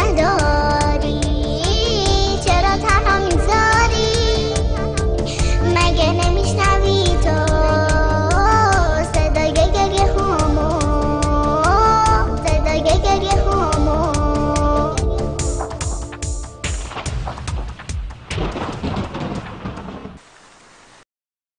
ندارم